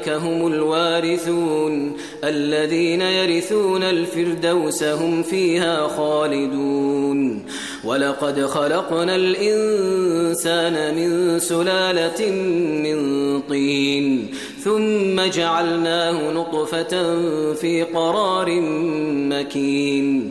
أولئك هم الوارثون. الذين يرثون الفردوس هم فيها خالدون. ولقد خلقنا الإنسان من سلالة من طين. ثم جعلناه نطفة في قرار مكين.